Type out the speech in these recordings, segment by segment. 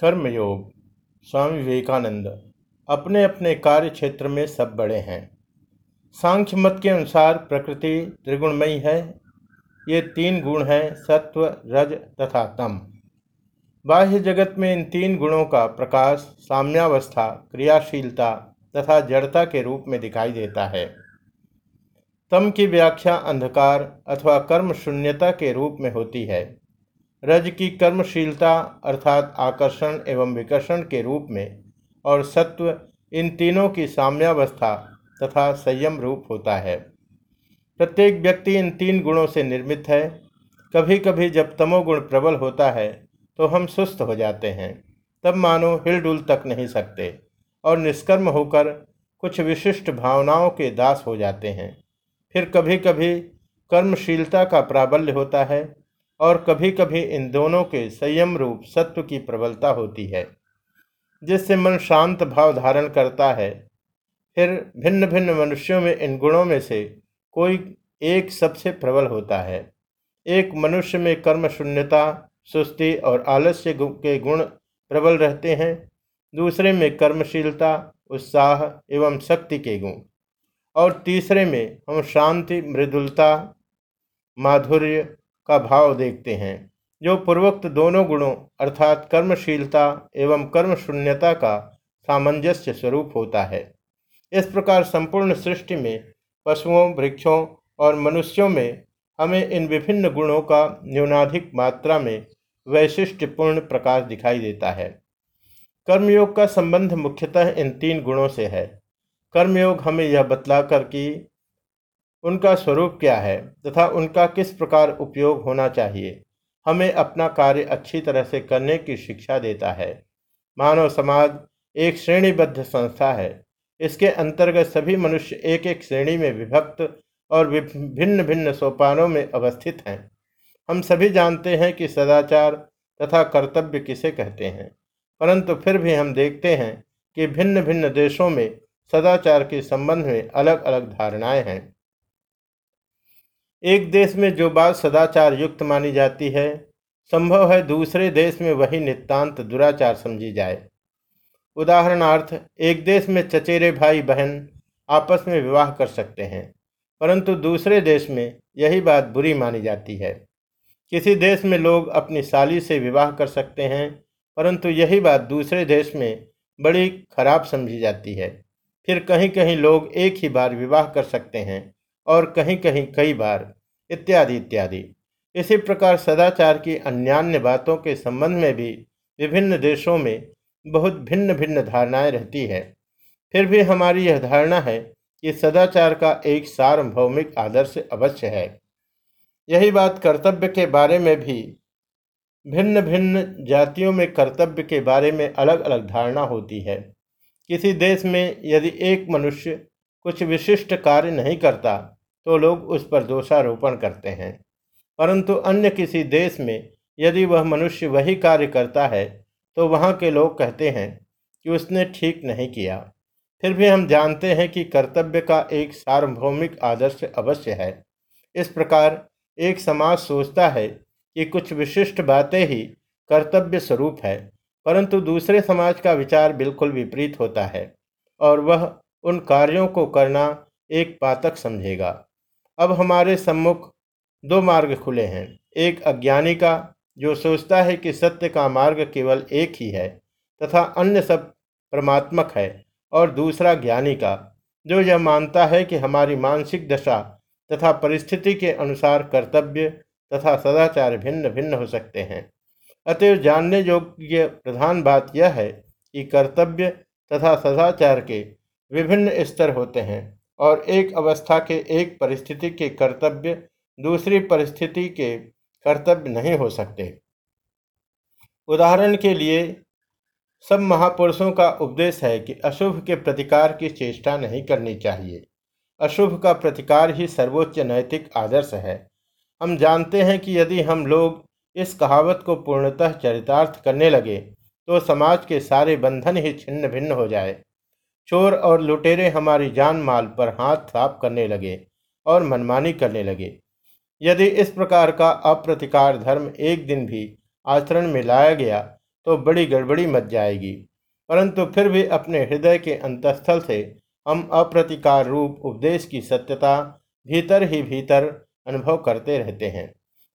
कर्मयोग, स्वामी विवेकानंद, अपने अपने कार्य क्षेत्र में सब बड़े हैं। सांख्य मत के अनुसार प्रकृति त्रिगुणमयी है। ये तीन गुण हैं, सत्व, रज तथा तम। बाह्य जगत में इन तीन गुणों का प्रकाश साम्यावस्था, क्रियाशीलता तथा जड़ता के रूप में दिखाई देता है। तम की व्याख्या अंधकार अथवा कर्म शून्यता के रूप में होती है। रज की कर्मशीलता अर्थात आकर्षण एवं विकर्षण के रूप में और सत्व इन तीनों की साम्यावस्था तथा संयम रूप होता है। प्रत्येक व्यक्ति इन तीन गुणों से निर्मित है। कभी कभी जब तमोगुण प्रबल होता है तो हम सुस्त हो जाते हैं। तब मानो हिलडुल तक नहीं सकते और निष्कर्म होकर कुछ विशिष्ट भावनाओं के दास हो जाते हैं। फिर कभी कभी कर्मशीलता का प्राबल्य होता है। और कभी कभी इन दोनों के संयम रूप सत्व की प्रबलता होती है, जिससे मन शांत भाव धारण करता है। फिर भिन्न भिन्न मनुष्यों में इन गुणों में से कोई एक सबसे प्रबल होता है। एक मनुष्य में कर्म शून्यता, सुस्ती और आलस्य के गुण प्रबल रहते हैं। दूसरे में कर्मशीलता, उत्साह एवं शक्ति के गुण। और तीसरे में हम शांति, मृदुलता, माधुर्य का भाव देखते हैं, जो पूर्वोक्त दोनों गुणों, अर्थात कर्मशीलता एवं कर्म शून्यता का सामंजस्य स्वरूप होता है। इस प्रकार संपूर्ण सृष्टि में पशुओं, वृक्षों और मनुष्यों में हमें इन विभिन्न गुणों का न्यूनाधिक मात्रा में वैशिष्ट्यपूर्ण प्रकाश दिखाई देता है। कर्मयोग का संबंध मुख्यतः इन तीन गुणों से है। कर्मयोग हमें यह बतलाकर कि उनका स्वरूप क्या है तथा उनका किस प्रकार उपयोग होना चाहिए? हमें अपना कार्य अच्छी तरह से करने की शिक्षा देता है। मानव समाज एक श्रेणीबद्ध संस्था है। इसके अंतर्गत सभी मनुष्य एक एक श्रेणी में विभक्त और भिन्न भिन्न सोपानों में अवस्थित हैं। हम सभी जानते हैं कि सदाचार तथा कर्तव्य किसे कहते हैं। परंतु फिर भी हम देखते हैं कि भिन्न भिन्न देशों में सदाचार के संबंध में अलग अलग धारणाएँ हैं। एक देश में जो बात सदाचार युक्त मानी जाती है, संभव है दूसरे देश में वही नितांत दुराचार समझी जाए। उदाहरणार्थ, एक देश में चचेरे भाई बहन आपस में विवाह कर सकते हैं, परंतु दूसरे देश में यही बात बुरी मानी जाती है। किसी देश में लोग अपनी साली से विवाह कर सकते हैं, परंतु यही बात दूसरे देश में बड़ी खराब समझी जाती है। फिर कहीं कहीं लोग एक ही बार विवाह कर सकते हैं। और कहीं कहीं कई बार, इत्यादि इत्यादि। इसी प्रकार सदाचार की अन्यान्य बातों के संबंध में भी विभिन्न देशों में बहुत भिन्न भिन्न धारणाएँ रहती है। फिर भी हमारी यह धारणा है कि सदाचार का एक सार्वभौमिक आदर्श अवश्य है। यही बात कर्तव्य के बारे में भी, भिन्न भिन्न जातियों में कर्तव्य के बारे में अलग अलग धारणा होती है। किसी देश में यदि एक मनुष्य कुछ विशिष्ट कार्य नहीं करता तो लोग उस पर दोषारोपण करते हैं। परंतु अन्य किसी देश में यदि वह मनुष्य वही कार्य करता है तो वहाँ के लोग कहते हैं कि उसने ठीक नहीं किया। फिर भी हम जानते हैं कि कर्तव्य का एक सार्वभौमिक आदर्श अवश्य है। इस प्रकार एक समाज सोचता है कि कुछ विशिष्ट बातें ही कर्तव्य स्वरूप है, परंतु दूसरे समाज का विचार बिल्कुल विपरीत होता है, और वह उन कार्यों को करना एक पातक समझेगा। अब हमारे सम्मुख दो मार्ग खुले हैं। एक अज्ञानी का, जो सोचता है कि सत्य का मार्ग केवल एक ही है, तथा अन्य सब परमात्मक है, और दूसरा ज्ञानी का, जो यह मानता है कि हमारी मानसिक दशा तथा परिस्थिति के अनुसार कर्तव्य तथा सदाचार भिन्न भिन्न हो सकते हैं। अतएव जानने योग्य प्रधान बात यह है कि कर्तव्य तथा सदाचार के विभिन्न स्तर होते हैं। और एक अवस्था के एक परिस्थिति के कर्तव्य दूसरी परिस्थिति के कर्तव्य नहीं हो सकते। उदाहरण के लिए, सब महापुरुषों का उपदेश है कि अशुभ के प्रतिकार की चेष्टा नहीं करनी चाहिए। अशुभ का प्रतिकार ही सर्वोच्च नैतिक आदर्श है। हम जानते हैं कि यदि हम लोग इस कहावत को पूर्णतः चरितार्थ करने लगे तो समाज के सारे बंधन ही छिन्न भिन्न हो जाए। चोर और लुटेरे हमारी जान माल पर हाथ साफ़ करने लगे और मनमानी करने लगे। यदि इस प्रकार का अप्रतिकार धर्म एक दिन भी आचरण में लाया गया तो बड़ी गड़बड़ी मच जाएगी। परंतु फिर भी अपने हृदय के अंतस्थल से हम अप्रतिकार रूप उपदेश की सत्यता भीतर ही भीतर अनुभव करते रहते हैं।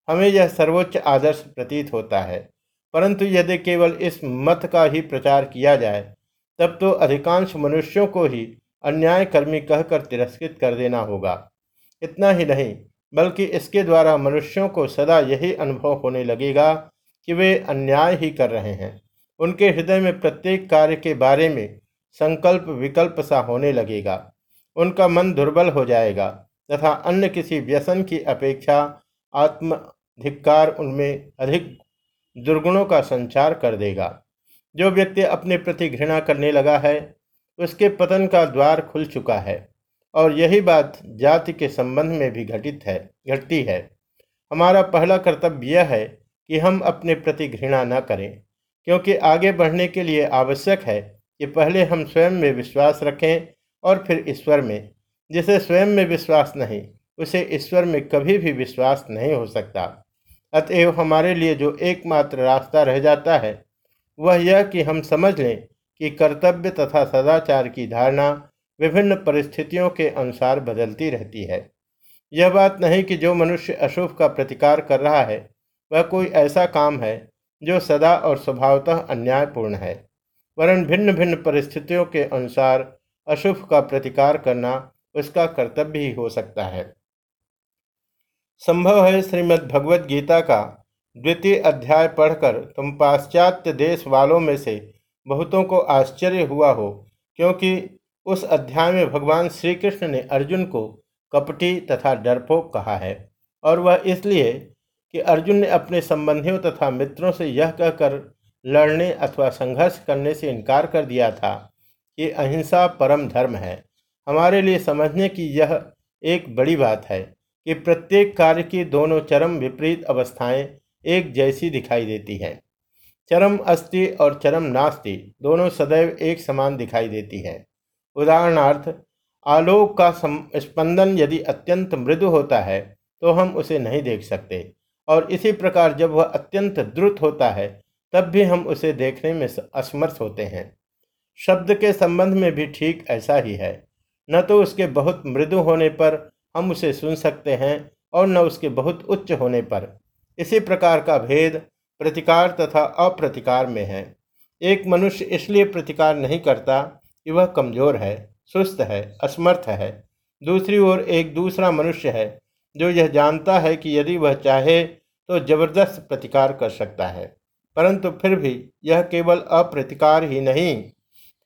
हमें यह सर्वोच्च आदर्श प्रतीत होता है। परंतु यदि केवल इस मत का ही प्रचार किया जाए तब तो अधिकांश मनुष्यों को ही अन्यायकर्मी कहकर तिरस्कृत कर देना होगा। इतना ही नहीं, बल्कि इसके द्वारा मनुष्यों को सदा यही अनुभव होने लगेगा कि वे अन्याय ही कर रहे हैं। उनके हृदय में प्रत्येक कार्य के बारे में संकल्प विकल्प सा होने लगेगा। उनका मन दुर्बल हो जाएगा तथा अन्य किसी व्यसन की अपेक्षा आत्मधिकार उनमें अधिक दुर्गुणों का संचार कर देगा। जो व्यक्ति अपने प्रति घृणा करने लगा है, उसके पतन का द्वार खुल चुका है और यही बात जाति के संबंध में भी घटित है, घटती है। हमारा पहला कर्तव्य यह है कि हम अपने प्रति घृणा न करें, क्योंकि आगे बढ़ने के लिए आवश्यक है कि पहले हम स्वयं में विश्वास रखें और फिर ईश्वर में। जिसे स्वयं में विश्वास नहीं, उसे ईश्वर में कभी भी विश्वास नहीं हो सकता। अतएव हमारे लिए जो एकमात्र रास्ता रह जाता है वह यह कि हम समझ लें कि कर्तव्य तथा सदाचार की धारणा विभिन्न परिस्थितियों के अनुसार बदलती रहती है। यह बात नहीं कि जो मनुष्य अशुभ का प्रतिकार कर रहा है, वह कोई ऐसा काम है जो सदा और स्वभावतः अन्यायपूर्ण है। वरन भिन्न भिन्न परिस्थितियों के अनुसार अशुभ का प्रतिकार करना उसका कर्तव्य ही हो सकता है। संभव है श्रीमद् भगवत गीता का द्वितीय अध्याय पढ़कर तुम पाश्चात्य देश वालों में से बहुतों को आश्चर्य हुआ हो, क्योंकि उस अध्याय में भगवान श्री कृष्ण ने अर्जुन को कपटी तथा डरपोक कहा है। और वह इसलिए कि अर्जुन ने अपने संबंधियों तथा मित्रों से यह कहकर लड़ने अथवा संघर्ष करने से इनकार कर दिया था कि अहिंसा परम धर्म है। हमारे लिए समझने की यह एक बड़ी बात है कि प्रत्येक कार्य की दोनों चरम विपरीत अवस्थाएँ एक जैसी दिखाई देती है। चरम अस्ति और चरम नास्ति दोनों सदैव एक समान दिखाई देती है। उदाहरणार्थ, आलोक का स्पंदन यदि अत्यंत मृदु होता है तो हम उसे नहीं देख सकते। और इसी प्रकार जब वह अत्यंत द्रुत होता है, तब भी हम उसे देखने में असमर्थ होते हैं। शब्द के संबंध में भी ठीक ऐसा ही है। न तो उसके बहुत मृदु होने पर हम उसे सुन सकते हैं और न उसके बहुत उच्च होने पर। इसी प्रकार का भेद प्रतिकार तथा अप्रतिकार में है। एक मनुष्य इसलिए प्रतिकार नहीं करता कि वह कमज़ोर है, सुस्त है, असमर्थ है। दूसरी ओर एक दूसरा मनुष्य है, जो यह जानता है कि यदि वह चाहे तो ज़बरदस्त प्रतिकार कर सकता है। परंतु फिर भी यह केवल अप्रतिकार ही नहीं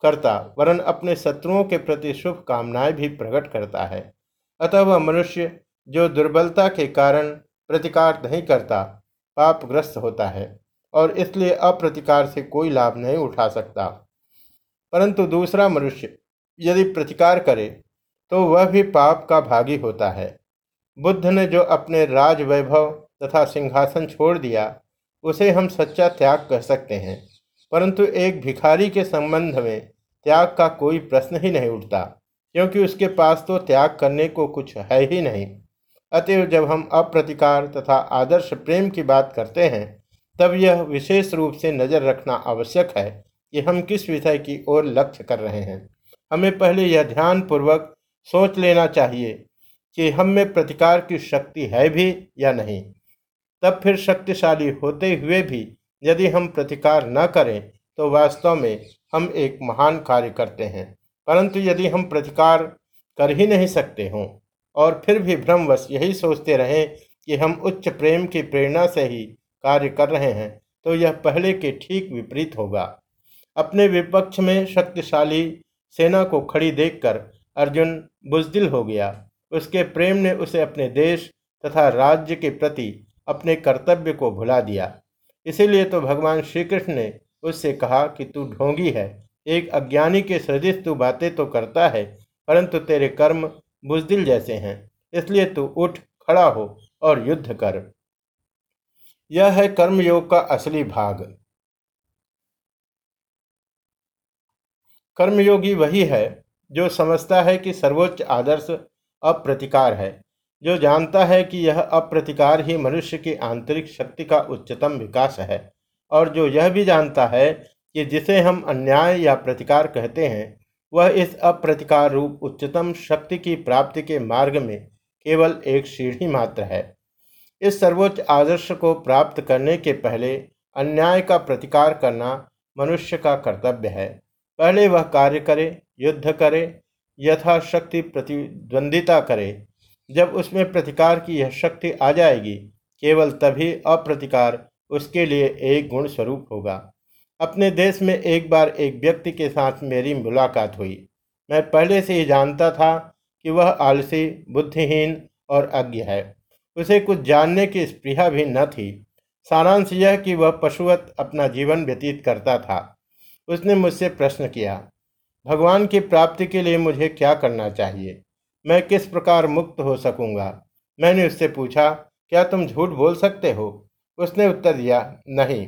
करता, वरन अपने शत्रुओं के प्रति शुभ कामनाएँ भी प्रकट करता है। अतः वह मनुष्य जो दुर्बलता के कारण प्रतिकार नहीं करता, पापग्रस्त होता है और इसलिए अप्रतिकार से कोई लाभ नहीं उठा सकता। परंतु दूसरा मनुष्य यदि प्रतिकार करे तो वह भी पाप का भागी होता है। बुद्ध ने जो अपने राज वैभव तथा सिंहासन छोड़ दिया, उसे हम सच्चा त्याग कह सकते हैं, परंतु एक भिखारी के संबंध में त्याग का कोई प्रश्न ही नहीं उठता, क्योंकि उसके पास तो त्याग करने को कुछ है ही नहीं। अतएव जब हम अप्रतिकार तथा आदर्श प्रेम की बात करते हैं, तब यह विशेष रूप से नज़र रखना आवश्यक है कि हम किस विषय की ओर लक्ष्य कर रहे हैं। हमें पहले यह ध्यानपूर्वक सोच लेना चाहिए कि हम में प्रतिकार की शक्ति है भी या नहीं। तब फिर शक्तिशाली होते हुए भी यदि हम प्रतिकार न करें तो वास्तव में हम एक महान कार्य करते हैं। परंतु यदि हम प्रतिकार कर ही नहीं सकते हों और फिर भी भ्रमवश यही सोचते रहें कि हम उच्च प्रेम की प्रेरणा से ही कार्य कर रहे हैं तो यह पहले के ठीक विपरीत होगा। अपने विपक्ष में शक्तिशाली सेना को खड़ी देखकर अर्जुन बुजदिल हो गया। उसके प्रेम ने उसे अपने देश तथा राज्य के प्रति अपने कर्तव्य को भुला दिया। इसीलिए तो भगवान श्री कृष्ण ने उससे कहा कि तू ढोंगी है, एक अज्ञानी के सदृश तू बातें तो करता है, परंतु तेरे कर्म बुजदिल जैसे हैं, इसलिए तू उठ, खड़ा हो और युद्ध कर। यह है कर्मयोग का असली भाग। कर्मयोगी वही है जो समझता है कि सर्वोच्च आदर्श अप्रतिकार है, जो जानता है कि यह अप्रतिकार ही मनुष्य की आंतरिक शक्ति का उच्चतम विकास है, और जो यह भी जानता है कि जिसे हम अन्याय या प्रतिकार कहते हैं वह इस अप्रतिकार रूप उच्चतम शक्ति की प्राप्ति के मार्ग में केवल एक सीढ़ी मात्र है। इस सर्वोच्च आदर्श को प्राप्त करने के पहले अन्याय का प्रतिकार करना मनुष्य का कर्तव्य है। पहले वह कार्य करे, युद्ध करे, यथाशक्ति प्रतिद्वंदिता करे। जब उसमें प्रतिकार की यह शक्ति आ जाएगी, केवल तभी अप्रतिकार उसके लिए एक गुण स्वरूप होगा। अपने देश में एक बार एक व्यक्ति के साथ मेरी मुलाकात हुई। मैं पहले से ही जानता था कि वह आलसी, बुद्धिहीन और अज्ञ है। उसे कुछ जानने की स्पृहा भी न थी। सारांश यह कि वह पशुवत अपना जीवन व्यतीत करता था। उसने मुझसे प्रश्न किया, भगवान की प्राप्ति के लिए मुझे क्या करना चाहिए? मैं किस प्रकार मुक्त हो सकूँगा? मैंने उससे पूछा, क्या तुम झूठ बोल सकते हो? उसने उत्तर दिया, नहीं।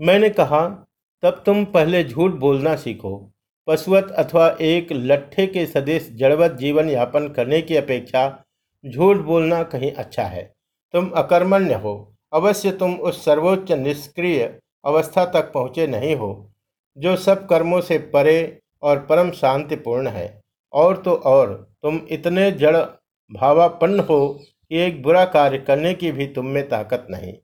मैंने कहा, तब तुम पहले झूठ बोलना सीखो। पशुवत अथवा एक लट्ठे के सदेश जड़वत जीवन यापन करने की अपेक्षा झूठ बोलना कहीं अच्छा है। तुम अकर्मण्य हो। अवश्य तुम उस सर्वोच्च निष्क्रिय अवस्था तक पहुँचे नहीं हो, जो सब कर्मों से परे और परम शांतिपूर्ण है। और तो और, तुम इतने जड़ भावापन्न हो कि एक बुरा कार्य करने की भी तुम में ताकत नहीं।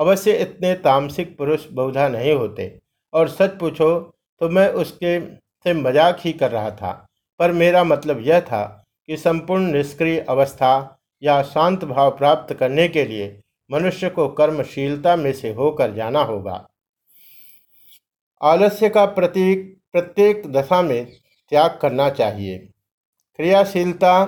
अवश्य इतने तामसिक पुरुष बहुधा नहीं होते। और सच पूछो तो मैं उसके से मज़ाक ही कर रहा था। पर मेरा मतलब यह था कि संपूर्ण निष्क्रिय अवस्था या शांत भाव प्राप्त करने के लिए मनुष्य को कर्मशीलता में से होकर जाना होगा। आलस्य का प्रतीक, प्रत्येक दशा में त्याग करना चाहिए। क्रियाशीलता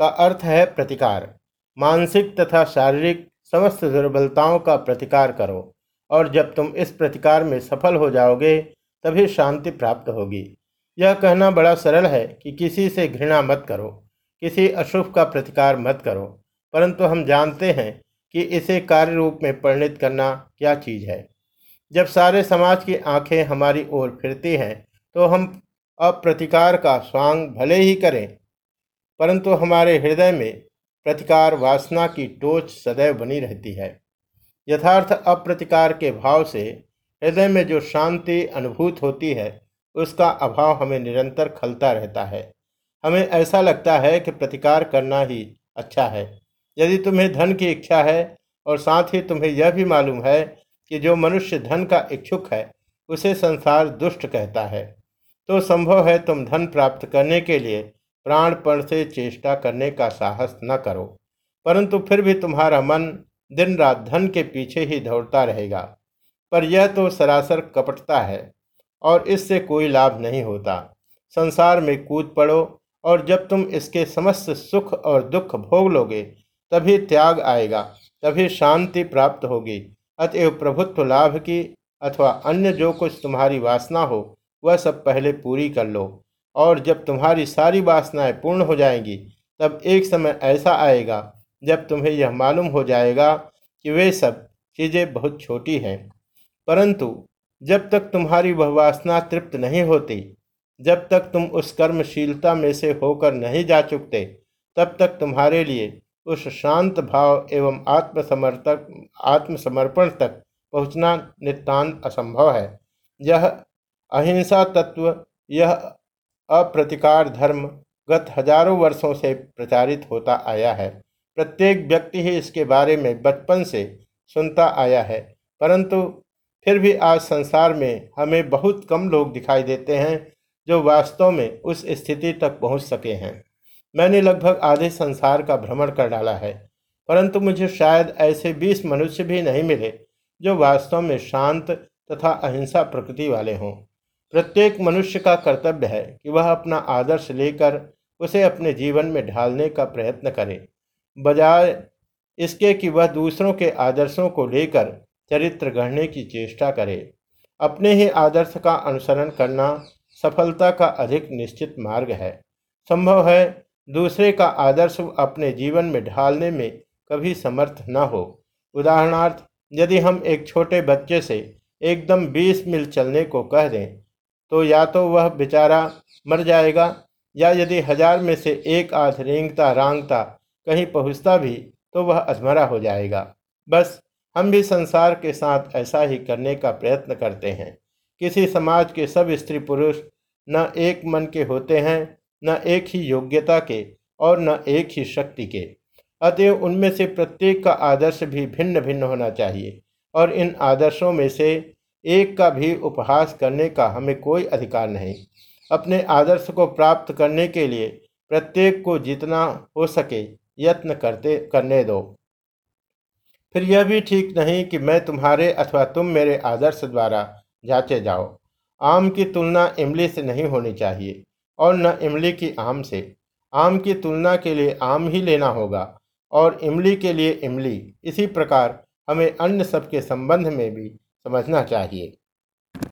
का अर्थ है प्रतिकार। मानसिक तथा शारीरिक समस्त दुर्बलताओं का प्रतिकार करो, और जब तुम इस प्रतिकार में सफल हो जाओगे, तभी शांति प्राप्त होगी। यह कहना बड़ा सरल है कि किसी से घृणा मत करो, किसी अशुभ का प्रतिकार मत करो, परंतु हम जानते हैं कि इसे कार्य रूप में परिणित करना क्या चीज़ है। जब सारे समाज की आँखें हमारी ओर फिरती हैं तो हम अप्रतिकार का स्वांग भले ही करें, परंतु हमारे हृदय में प्रतिकार वासना की टोच सदैव बनी रहती है। यथार्थ अप्रतिकार के भाव से हृदय में जो शांति अनुभूत होती है, उसका अभाव हमें निरंतर खलता रहता है। हमें ऐसा लगता है कि प्रतिकार करना ही अच्छा है। यदि तुम्हें धन की इच्छा है और साथ ही तुम्हें यह भी मालूम है कि जो मनुष्य धन का इच्छुक है, उसे संसार दुष्ट कहता है तो संभव है तुम धन प्राप्त करने के लिए प्राणपण से चेष्टा करने का साहस न करो। परंतु फिर भी तुम्हारा मन दिन रात धन के पीछे ही दौड़ता रहेगा। पर यह तो सरासर कपटता है, और इससे कोई लाभ नहीं होता। संसार में कूद पड़ो, और जब तुम इसके समस्त सुख और दुख भोग लोगे, तभी त्याग आएगा, तभी शांति प्राप्त होगी। अतएव प्रभुत्व लाभ की अथवा अन्य जो कुछ तुम्हारी वासना हो, वह सब पहले पूरी कर लो। और जब तुम्हारी सारी वासनाएँ पूर्ण हो जाएँगी, तब एक समय ऐसा आएगा, जब तुम्हें यह मालूम हो जाएगा कि वे सब चीज़ें बहुत छोटी हैं। परंतु जब तक तुम्हारी वह वासना तृप्त नहीं होती, जब तक तुम उस कर्मशीलता में से होकर नहीं जा चुकते, तब तक तुम्हारे लिए उस शांत भाव एवं आत्मसमर्थक आत्मसमर्पण तक पहुँचना नितान्त असंभव है। यह अहिंसा तत्व, यह अप्रतिकार धर्म गत हज़ारों वर्षों से प्रचारित होता आया है। प्रत्येक व्यक्ति ही इसके बारे में बचपन से सुनता आया है। परंतु फिर भी आज संसार में हमें बहुत कम लोग दिखाई देते हैं जो वास्तव में उस स्थिति तक पहुँच सके हैं। मैंने लगभग आधे संसार का भ्रमण कर डाला है। परंतु मुझे शायद ऐसे बीस मनुष्य भी नहीं मिले जो वास्तव में शांत तथा अहिंसा प्रकृति वाले हों। प्रत्येक मनुष्य का कर्तव्य है कि वह अपना आदर्श लेकर उसे अपने जीवन में ढालने का प्रयत्न करे। बजाय इसके कि वह दूसरों के आदर्शों को लेकर चरित्र गढ़ने की चेष्टा करे। अपने ही आदर्श का अनुसरण करना सफलता का अधिक निश्चित मार्ग है। संभव है दूसरे का आदर्श अपने जीवन में ढालने में कभी समर्थ न हो। उदाहरणार्थ, यदि हम एक छोटे बच्चे से एकदम 20 मील चलने को कह दें तो या तो वह बेचारा मर जाएगा, या यदि हज़ार में से एक आध रेंगता रांगता कहीं पहुँचता भी तो वह अधमरा हो जाएगा। बस, हम भी संसार के साथ ऐसा ही करने का प्रयत्न करते हैं। किसी समाज के सब स्त्री पुरुष न एक मन के होते हैं, न एक ही योग्यता के और न एक ही शक्ति के। अतएव उनमें से प्रत्येक का आदर्श भी भिन्न भिन्न होना चाहिए और इन आदर्शों में से एक का भी उपहास करने का हमें कोई अधिकार नहीं। अपने आदर्श को प्राप्त करने के लिए प्रत्येक को जितना हो सके यत्न करते, करने दो। फिर यह भी ठीक नहीं कि मैं तुम्हारे अथवा तुम मेरे आदर्श द्वारा जाचे जाओ। आम की तुलना इमली से नहीं होनी चाहिए और न इमली की आम से। आम की तुलना के लिए आम ही लेना होगा और इमली के लिए इमली। इसी प्रकार हमें अन्य सबके संबंध में भी समझना चाहिए।